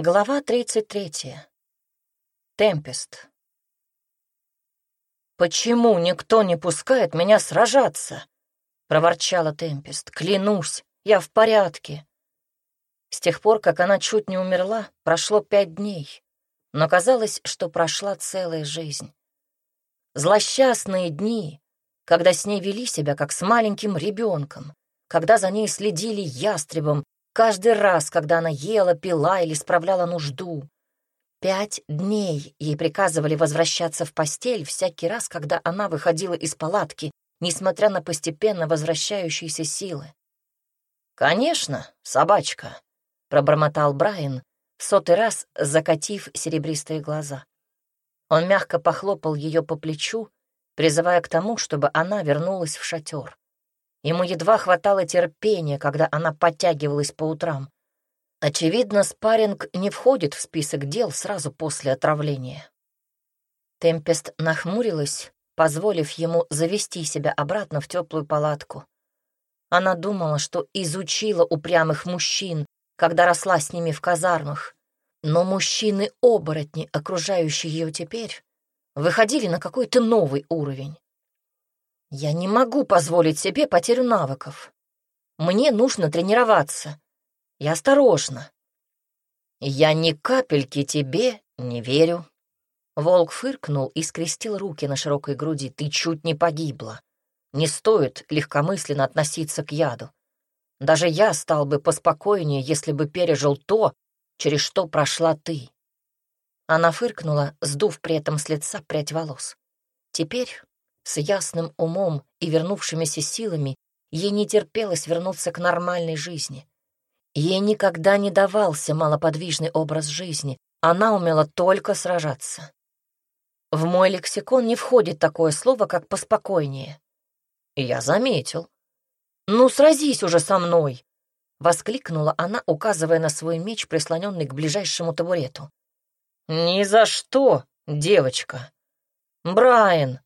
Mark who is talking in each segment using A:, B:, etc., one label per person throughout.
A: Глава 33. Темпест. «Почему никто не пускает меня сражаться?» — проворчала Темпест. «Клянусь, я в порядке». С тех пор, как она чуть не умерла, прошло пять дней, но казалось, что прошла целая жизнь. Злосчастные дни, когда с ней вели себя, как с маленьким ребенком, когда за ней следили ястребом, Каждый раз, когда она ела, пила или справляла нужду. Пять дней ей приказывали возвращаться в постель всякий раз, когда она выходила из палатки, несмотря на постепенно возвращающиеся силы. «Конечно, собачка», — пробормотал Брайан, сотый раз закатив серебристые глаза. Он мягко похлопал ее по плечу, призывая к тому, чтобы она вернулась в шатер. Ему едва хватало терпения, когда она подтягивалась по утрам. Очевидно, спарринг не входит в список дел сразу после отравления. Темпест нахмурилась, позволив ему завести себя обратно в теплую палатку. Она думала, что изучила упрямых мужчин, когда росла с ними в казармах. Но мужчины-оборотни, окружающие ее теперь, выходили на какой-то новый уровень. Я не могу позволить себе потерю навыков. Мне нужно тренироваться. Я осторожна. Я ни капельки тебе не верю. Волк фыркнул и скрестил руки на широкой груди. Ты чуть не погибла. Не стоит легкомысленно относиться к яду. Даже я стал бы поспокойнее, если бы пережил то, через что прошла ты. Она фыркнула, сдув при этом с лица прядь волос. Теперь с ясным умом и вернувшимися силами, ей не терпелось вернуться к нормальной жизни. Ей никогда не давался малоподвижный образ жизни, она умела только сражаться. В мой лексикон не входит такое слово, как «поспокойнее». я заметил. «Ну, сразись уже со мной!» — воскликнула она, указывая на свой меч, прислоненный к ближайшему табурету. «Ни за что, девочка!» «Брайан,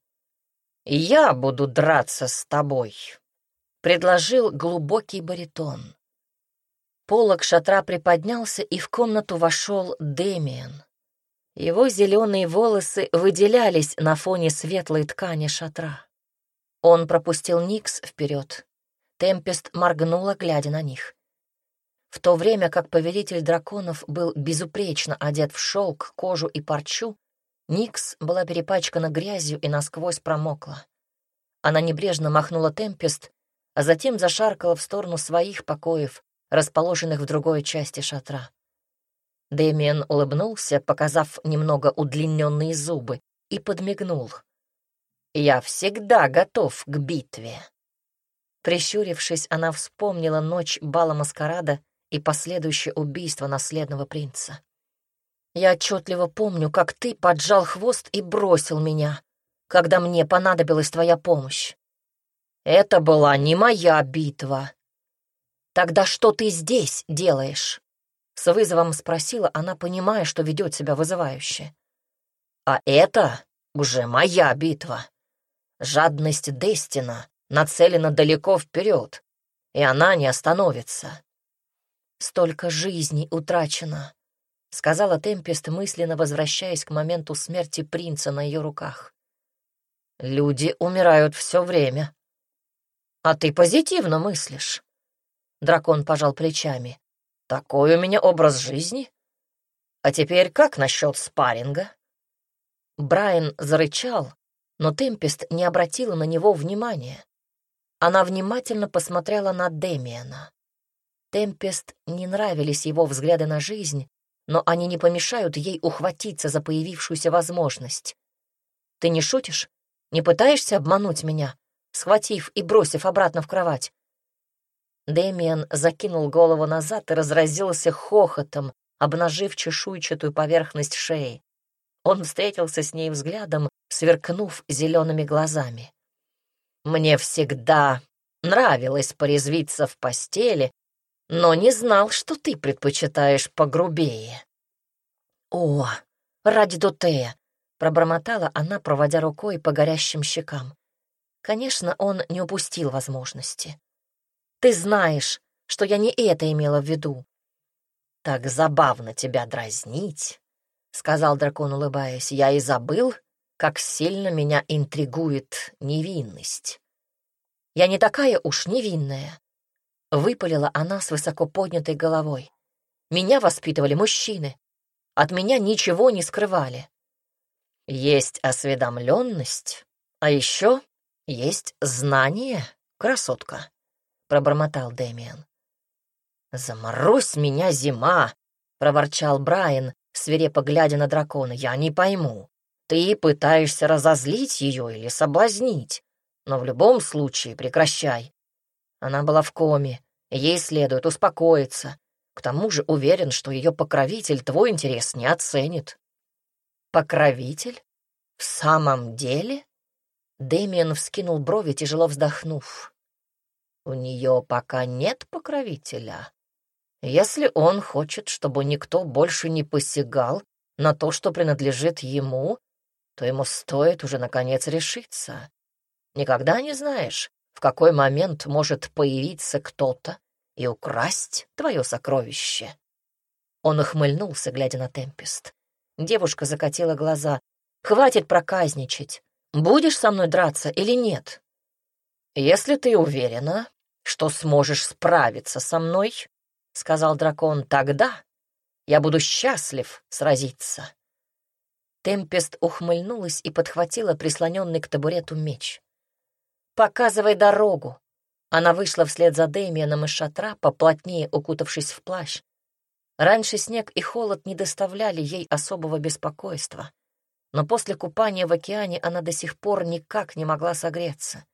A: «Я буду драться с тобой», — предложил глубокий баритон. Полок шатра приподнялся, и в комнату вошел Демиан. Его зеленые волосы выделялись на фоне светлой ткани шатра. Он пропустил Никс вперед. Темпест моргнула, глядя на них. В то время как повелитель драконов был безупречно одет в шелк, кожу и парчу, Никс была перепачкана грязью и насквозь промокла. Она небрежно махнула Темпест, а затем зашаркала в сторону своих покоев, расположенных в другой части шатра. Дэмиен улыбнулся, показав немного удлиненные зубы, и подмигнул. «Я всегда готов к битве». Прищурившись, она вспомнила ночь бала маскарада и последующее убийство наследного принца. Я отчетливо помню, как ты поджал хвост и бросил меня, когда мне понадобилась твоя помощь. Это была не моя битва. Тогда что ты здесь делаешь? С вызовом спросила она, понимая, что ведет себя вызывающе. А это уже моя битва. Жадность Дестина нацелена далеко вперед, и она не остановится. Столько жизней утрачено, — сказала Темпест, мысленно возвращаясь к моменту смерти принца на ее руках. «Люди умирают все время. А ты позитивно мыслишь?» Дракон пожал плечами. «Такой у меня образ жизни. А теперь как насчет спарринга?» Брайан зарычал, но Темпест не обратила на него внимания. Она внимательно посмотрела на Демиана. Темпест не нравились его взгляды на жизнь, но они не помешают ей ухватиться за появившуюся возможность. Ты не шутишь? Не пытаешься обмануть меня, схватив и бросив обратно в кровать? Дэмиан закинул голову назад и разразился хохотом, обнажив чешуйчатую поверхность шеи. Он встретился с ней взглядом, сверкнув зелеными глазами. «Мне всегда нравилось порезвиться в постели но не знал, что ты предпочитаешь погрубее». «О, ради Дотея!» — пробормотала она, проводя рукой по горящим щекам. Конечно, он не упустил возможности. «Ты знаешь, что я не это имела в виду». «Так забавно тебя дразнить», — сказал дракон, улыбаясь. «Я и забыл, как сильно меня интригует невинность. Я не такая уж невинная», — выпалила она с высоко поднятой головой. «Меня воспитывали мужчины. От меня ничего не скрывали. Есть осведомленность, а еще есть знание, красотка», — пробормотал Дэмиан. «Заморозь меня, зима!» — проворчал Брайан, свирепо глядя на дракона. «Я не пойму, ты пытаешься разозлить ее или соблазнить, но в любом случае прекращай. Она была в коме, ей следует успокоиться. К тому же уверен, что ее покровитель твой интерес не оценит». «Покровитель? В самом деле?» Дэмиан вскинул брови, тяжело вздохнув. «У нее пока нет покровителя. Если он хочет, чтобы никто больше не посягал на то, что принадлежит ему, то ему стоит уже, наконец, решиться. Никогда не знаешь, в какой момент может появиться кто-то и украсть твое сокровище. Он ухмыльнулся, глядя на Темпест. Девушка закатила глаза. «Хватит проказничать. Будешь со мной драться или нет? Если ты уверена, что сможешь справиться со мной, — сказал дракон, — тогда я буду счастлив сразиться. Темпест ухмыльнулась и подхватила прислоненный к табурету меч. «Показывай дорогу!» Она вышла вслед за Дэмианом из шатра, поплотнее укутавшись в плащ. Раньше снег и холод не доставляли ей особого беспокойства, но после купания в океане она до сих пор никак не могла согреться.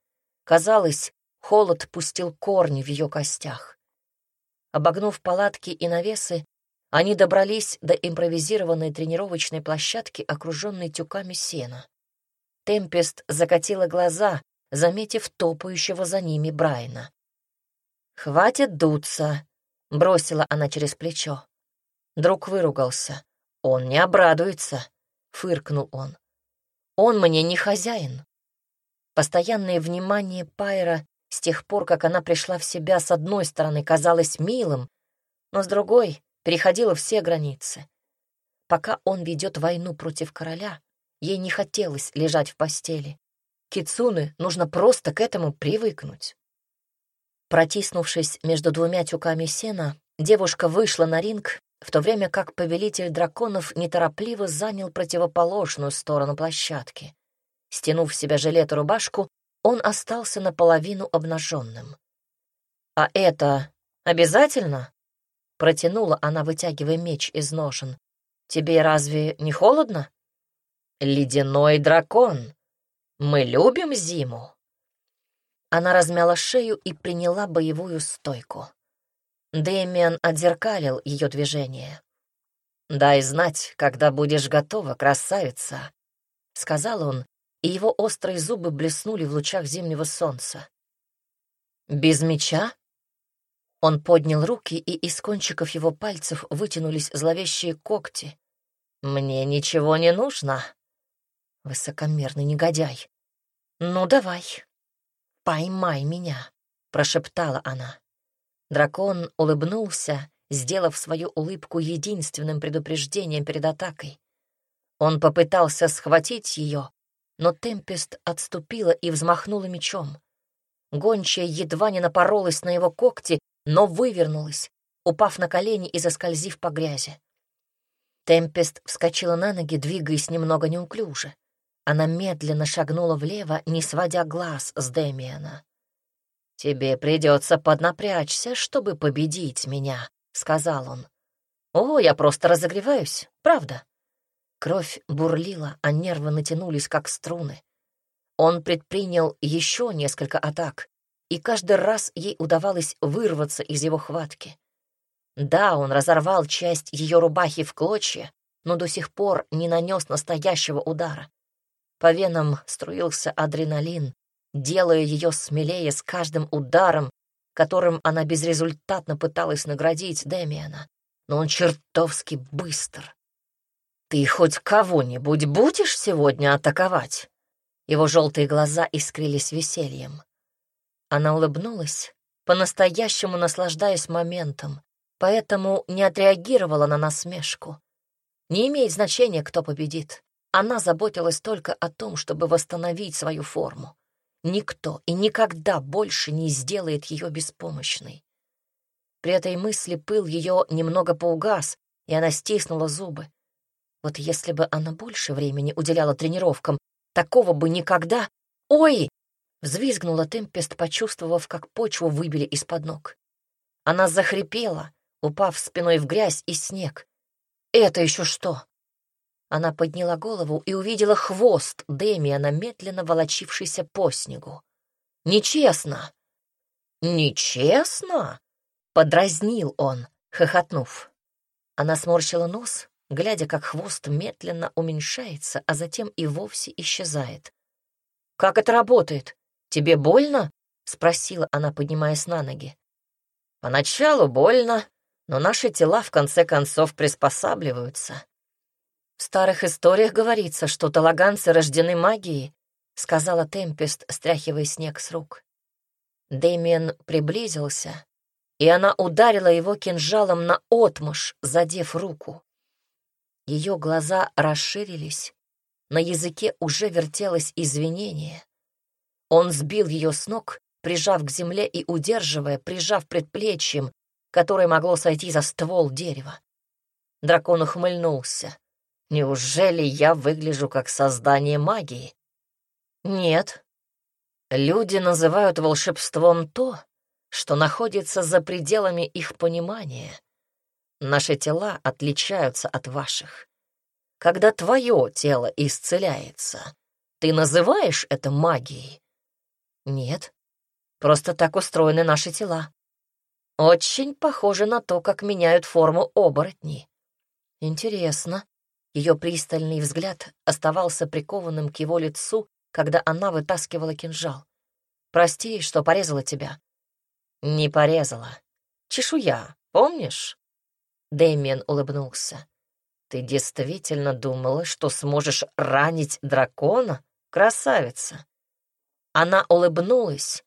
A: Казалось, холод пустил корни в ее костях. Обогнув палатки и навесы, они добрались до импровизированной тренировочной площадки, окруженной тюками сена. Темпест закатила глаза, заметив топающего за ними Брайна. «Хватит дуться», — бросила она через плечо. Друг выругался. «Он не обрадуется», — фыркнул он. «Он мне не хозяин». Постоянное внимание Пайра с тех пор, как она пришла в себя, с одной стороны казалось милым, но с другой переходило все границы. Пока он ведет войну против короля, ей не хотелось лежать в постели. Кицуны нужно просто к этому привыкнуть. Протиснувшись между двумя тюками сена, девушка вышла на ринг, в то время как повелитель драконов неторопливо занял противоположную сторону площадки. Стянув в себя жилет и рубашку, он остался наполовину обнаженным. «А это обязательно?» — протянула она, вытягивая меч из ножен. «Тебе разве не холодно?» «Ледяной дракон! Мы любим зиму!» Она размяла шею и приняла боевую стойку. Дэмиан отзеркалил ее движение. «Дай знать, когда будешь готова, красавица», — сказал он и его острые зубы блеснули в лучах зимнего солнца. «Без меча?» Он поднял руки, и из кончиков его пальцев вытянулись зловещие когти. «Мне ничего не нужно». Высокомерный негодяй. «Ну, давай, поймай меня», — прошептала она. Дракон улыбнулся, сделав свою улыбку единственным предупреждением перед атакой. Он попытался схватить ее, но Темпест отступила и взмахнула мечом. Гончая едва не напоролась на его когти, но вывернулась, упав на колени и заскользив по грязи. Темпест вскочила на ноги, двигаясь немного неуклюже. Она медленно шагнула влево, не сводя глаз с Демиана. «Тебе придется поднапрячься, чтобы победить меня», — сказал он. «О, я просто разогреваюсь, правда?» Кровь бурлила, а нервы натянулись, как струны. Он предпринял еще несколько атак, и каждый раз ей удавалось вырваться из его хватки. Да, он разорвал часть ее рубахи в клочья, но до сих пор не нанес настоящего удара. По венам струился адреналин, делая ее смелее с каждым ударом, которым она безрезультатно пыталась наградить Демиана. Но он чертовски быстр. «Ты хоть кого-нибудь будешь сегодня атаковать?» Его желтые глаза искрились весельем. Она улыбнулась, по-настоящему наслаждаясь моментом. поэтому не отреагировала на насмешку. Не имеет значения, кто победит. Она заботилась только о том, чтобы восстановить свою форму. Никто и никогда больше не сделает ее беспомощной. При этой мысли пыл ее немного поугас, и она стиснула зубы. Вот если бы она больше времени уделяла тренировкам, такого бы никогда... «Ой!» — взвизгнула Темпест, почувствовав, как почву выбили из-под ног. Она захрипела, упав спиной в грязь и снег. «Это еще что?» Она подняла голову и увидела хвост Дэмиана, медленно волочившийся по снегу. «Нечестно!» «Нечестно?» — подразнил он, хохотнув. Она сморщила нос, глядя, как хвост медленно уменьшается, а затем и вовсе исчезает. «Как это работает? Тебе больно?» — спросила она, поднимаясь на ноги. «Поначалу больно, но наши тела в конце концов приспосабливаются. В старых историях говорится, что талаганцы рождены магией, сказала Темпест, стряхивая снег с рук. Дэмиен приблизился, и она ударила его кинжалом на отмышь, задев руку. Ее глаза расширились, на языке уже вертелось извинение. Он сбил ее с ног, прижав к земле и удерживая, прижав предплечьем, которое могло сойти за ствол дерева. Дракон ухмыльнулся. Неужели я выгляжу как создание магии? Нет. Люди называют волшебством то, что находится за пределами их понимания. Наши тела отличаются от ваших. Когда твое тело исцеляется, ты называешь это магией? Нет. Просто так устроены наши тела. Очень похоже на то, как меняют форму оборотни. Интересно, ее пристальный взгляд оставался прикованным к его лицу, когда она вытаскивала кинжал. «Прости, что порезала тебя». «Не порезала. Чешуя, помнишь?» Дэмиен улыбнулся. «Ты действительно думала, что сможешь ранить дракона, красавица?» Она улыбнулась,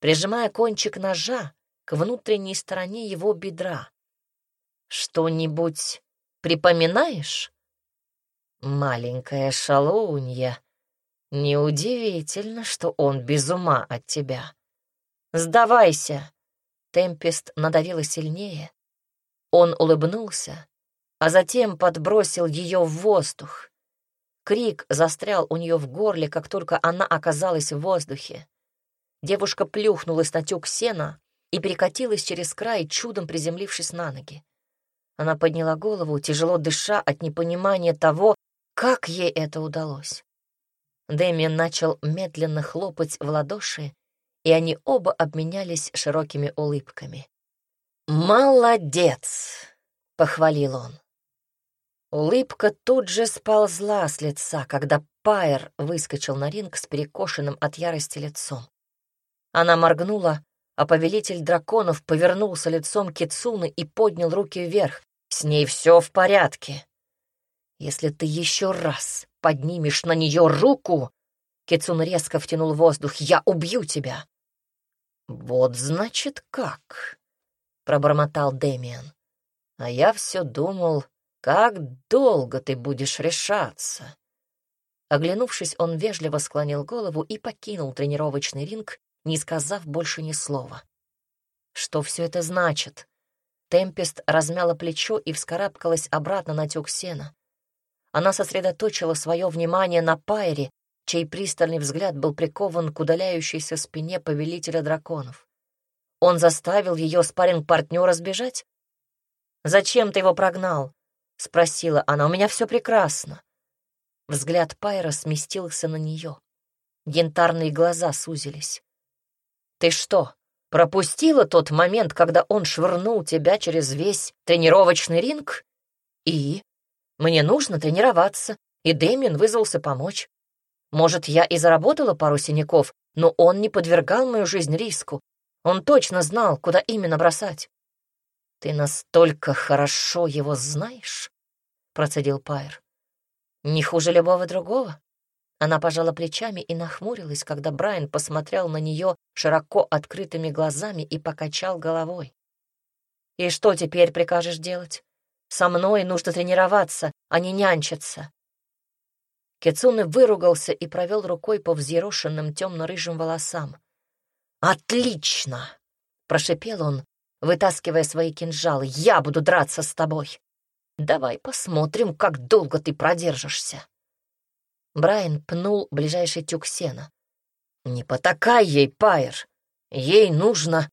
A: прижимая кончик ножа к внутренней стороне его бедра. «Что-нибудь припоминаешь?» «Маленькая шалунья, неудивительно, что он без ума от тебя. Сдавайся!» Темпест надавила сильнее. Он улыбнулся, а затем подбросил ее в воздух. Крик застрял у нее в горле, как только она оказалась в воздухе. Девушка плюхнулась на тюк сена и перекатилась через край, чудом приземлившись на ноги. Она подняла голову, тяжело дыша от непонимания того, как ей это удалось? Дэмиан начал медленно хлопать в ладоши, и они оба обменялись широкими улыбками. «Молодец!» — похвалил он. Улыбка тут же сползла с лица, когда Пайер выскочил на ринг с перекошенным от ярости лицом. Она моргнула, а повелитель драконов повернулся лицом к Кицуны и поднял руки вверх. «С ней все в порядке. Если ты еще раз поднимешь на нее руку, Кицун резко втянул воздух, я убью тебя. Вот значит как, пробормотал Дэмиан. А я все думал, как долго ты будешь решаться. Оглянувшись, он вежливо склонил голову и покинул тренировочный ринг, не сказав больше ни слова. Что все это значит? Темпест размяла плечо и вскарабкалась обратно на тюк сена. Она сосредоточила свое внимание на Пайре, чей пристальный взгляд был прикован к удаляющейся спине повелителя драконов. Он заставил ее спарринг-партнера сбежать? «Зачем ты его прогнал?» — спросила она. «У меня все прекрасно». Взгляд Пайра сместился на нее. Янтарные глаза сузились. «Ты что, пропустила тот момент, когда он швырнул тебя через весь тренировочный ринг? И?» Мне нужно тренироваться, и Дэмин вызвался помочь. Может, я и заработала пару синяков, но он не подвергал мою жизнь риску. Он точно знал, куда именно бросать. «Ты настолько хорошо его знаешь?» — процедил Пайр. «Не хуже любого другого?» Она пожала плечами и нахмурилась, когда Брайан посмотрел на нее широко открытыми глазами и покачал головой. И что теперь прикажешь делать? Со мной нужно тренироваться, а не нянчиться. Кицуны выругался и провел рукой по взъерошенным темно-рыжим волосам. «Отлично!» — прошипел он, вытаскивая свои кинжалы. «Я буду драться с тобой. Давай посмотрим, как долго ты продержишься». Брайан пнул ближайший тюк сена. «Не потакай ей, Пайер. Ей нужно...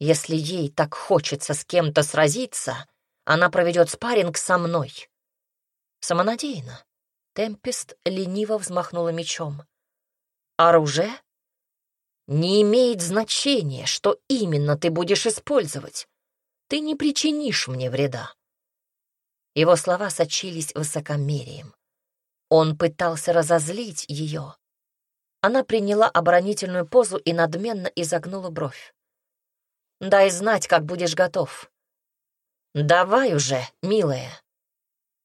A: Если ей так хочется с кем-то сразиться, она проведет спарринг со мной». Самонадеянно. Темпест лениво взмахнула мечом. «Оружие?» «Не имеет значения, что именно ты будешь использовать. Ты не причинишь мне вреда». Его слова сочились высокомерием. Он пытался разозлить ее. Она приняла оборонительную позу и надменно изогнула бровь. «Дай знать, как будешь готов». «Давай уже, милая».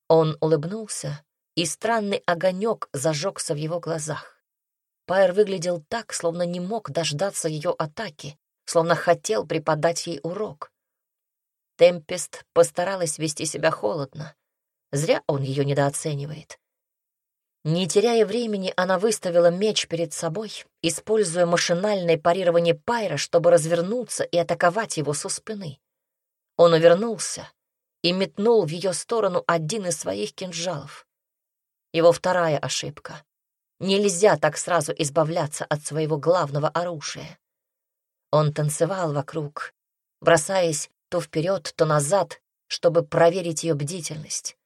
A: Он улыбнулся, и странный огонек зажегся в его глазах. Пайер выглядел так, словно не мог дождаться ее атаки, словно хотел преподать ей урок. Темпест постаралась вести себя холодно. Зря он ее недооценивает. Не теряя времени, она выставила меч перед собой, используя машинальное парирование Пайра, чтобы развернуться и атаковать его со спины. Он увернулся и метнул в ее сторону один из своих кинжалов. Его вторая ошибка. Нельзя так сразу избавляться от своего главного оружия. Он танцевал вокруг, бросаясь то вперед, то назад, чтобы проверить ее бдительность.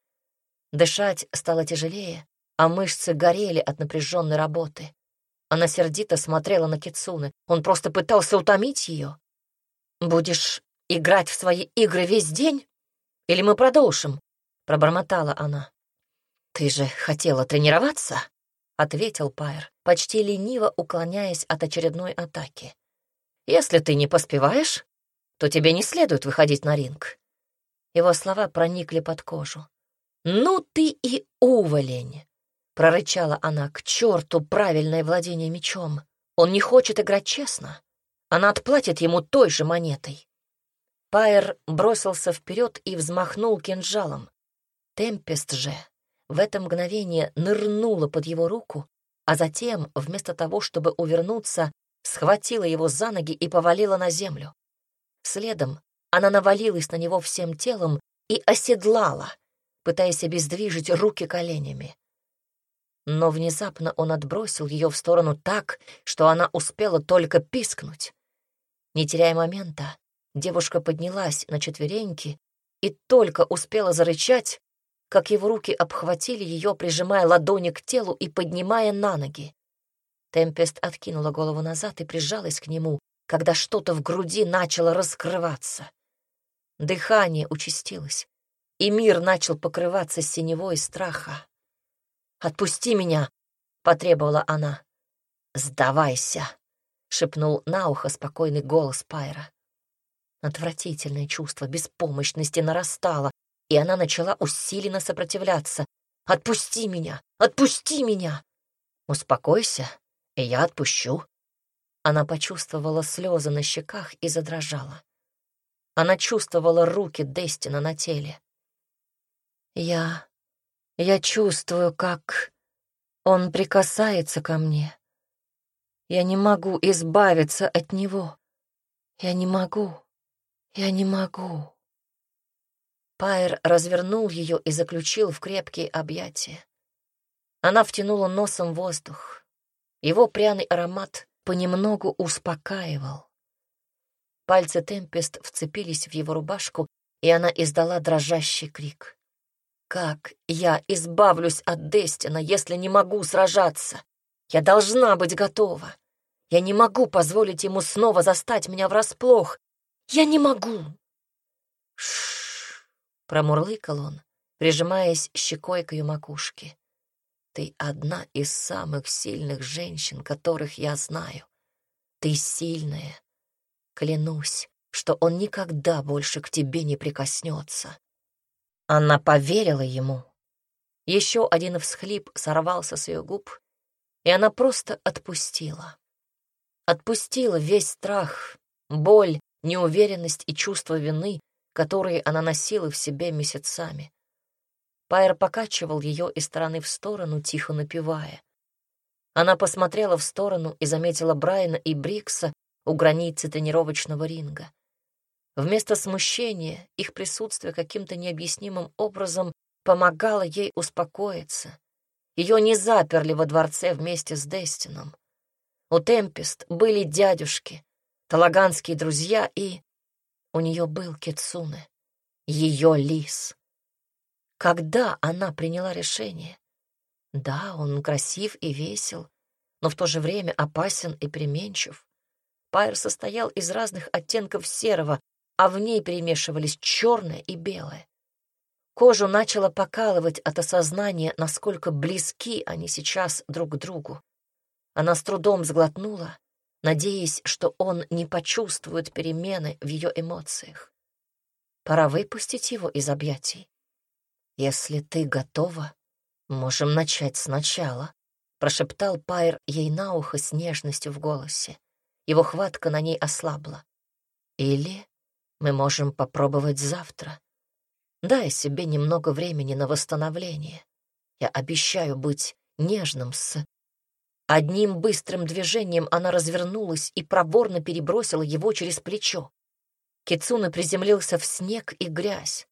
A: Дышать стало тяжелее, а мышцы горели от напряженной работы. Она сердито смотрела на Кицуны. Он просто пытался утомить ее. «Будешь играть в свои игры весь день? Или мы продолжим?» — пробормотала она. «Ты же хотела тренироваться?» — ответил Пайер, почти лениво уклоняясь от очередной атаки. «Если ты не поспеваешь, то тебе не следует выходить на ринг». Его слова проникли под кожу. «Ну ты и уволень!» — прорычала она. «К черту правильное владение мечом! Он не хочет играть честно. Она отплатит ему той же монетой». Пайер бросился вперед и взмахнул кинжалом. Темпест же в это мгновение нырнула под его руку, а затем, вместо того, чтобы увернуться, схватила его за ноги и повалила на землю. Следом она навалилась на него всем телом и оседлала, пытаясь обездвижить руки коленями. Но внезапно он отбросил ее в сторону так, что она успела только пискнуть. Не теряя момента, девушка поднялась на четвереньки и только успела зарычать, как его руки обхватили ее, прижимая ладони к телу и поднимая на ноги. Темпест откинула голову назад и прижалась к нему, когда что-то в груди начало раскрываться. Дыхание участилось, и мир начал покрываться синевой страха. «Отпусти меня!» — потребовала она. «Сдавайся!» — шепнул на ухо спокойный голос Пайра. Отвратительное чувство беспомощности нарастало, и она начала усиленно сопротивляться. «Отпусти меня! Отпусти меня!» «Успокойся, и я отпущу». Она почувствовала слезы на щеках и задрожала. Она чувствовала руки Дестина на теле. «Я... я чувствую, как он прикасается ко мне. Я не могу избавиться от него. Я не могу. Я не могу». Пайер развернул ее и заключил в крепкие объятия. Она втянула носом воздух. Его пряный аромат понемногу успокаивал. Пальцы Темпест вцепились в его рубашку, и она издала дрожащий крик. «Как я избавлюсь от Дестина, если не могу сражаться? Я должна быть готова. Я не могу позволить ему снова застать меня врасплох. Я не могу!» Ш Промурлыкал он, прижимаясь щекой к ее макушке. Ты одна из самых сильных женщин, которых я знаю. Ты сильная. Клянусь, что он никогда больше к тебе не прикоснется. Она поверила ему. Еще один всхлип сорвался с ее губ, и она просто отпустила. Отпустила весь страх, боль, неуверенность и чувство вины, которые она носила в себе месяцами. Пайер покачивал ее из стороны в сторону, тихо напевая. Она посмотрела в сторону и заметила Брайана и Брикса у границы тренировочного ринга. Вместо смущения их присутствие каким-то необъяснимым образом помогало ей успокоиться. Ее не заперли во дворце вместе с Дестином. У Темпест были дядюшки, талаганские друзья и... У нее был Кицуне, ее лис. Когда она приняла решение? Да, он красив и весел, но в то же время опасен и переменчив. Пайр состоял из разных оттенков серого, а в ней перемешивались черное и белое. Кожу начало покалывать от осознания, насколько близки они сейчас друг к другу. Она с трудом сглотнула, надеясь, что он не почувствует перемены в ее эмоциях. Пора выпустить его из объятий. Если ты готова, можем начать сначала, прошептал Пайр ей на ухо с нежностью в голосе. Его хватка на ней ослабла. Или мы можем попробовать завтра. Дай себе немного времени на восстановление. Я обещаю быть нежным с Одним быстрым движением она развернулась и проворно перебросила его через плечо. Кицуна приземлился в снег и грязь.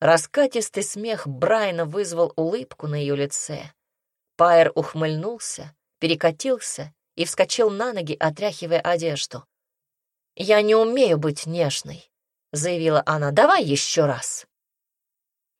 A: Раскатистый смех Брайна вызвал улыбку на ее лице. Пайер ухмыльнулся, перекатился и вскочил на ноги, отряхивая одежду. «Я не умею быть нежной», — заявила она. «Давай еще раз».